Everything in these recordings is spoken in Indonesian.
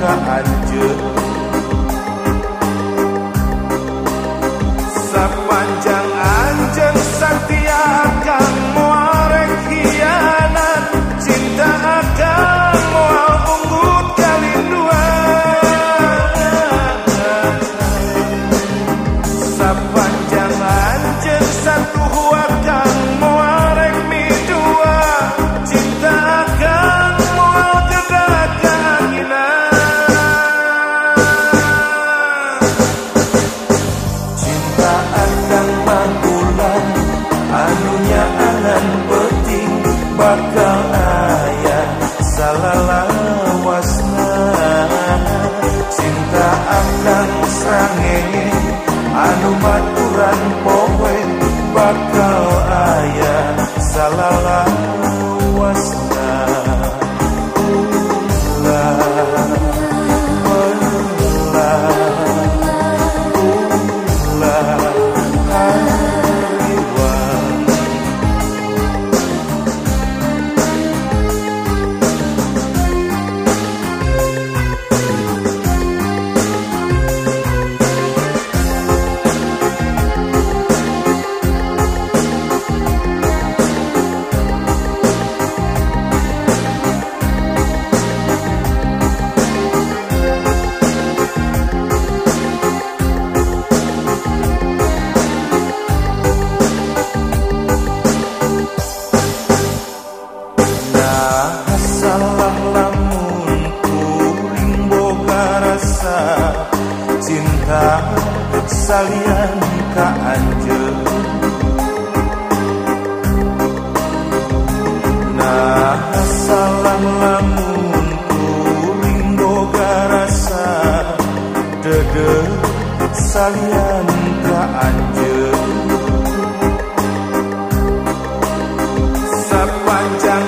ka anjeun salian ka anjeun nah salam lamun kuring boga rasa dede salian ka anjeun sepanjang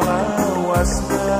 Alawasta.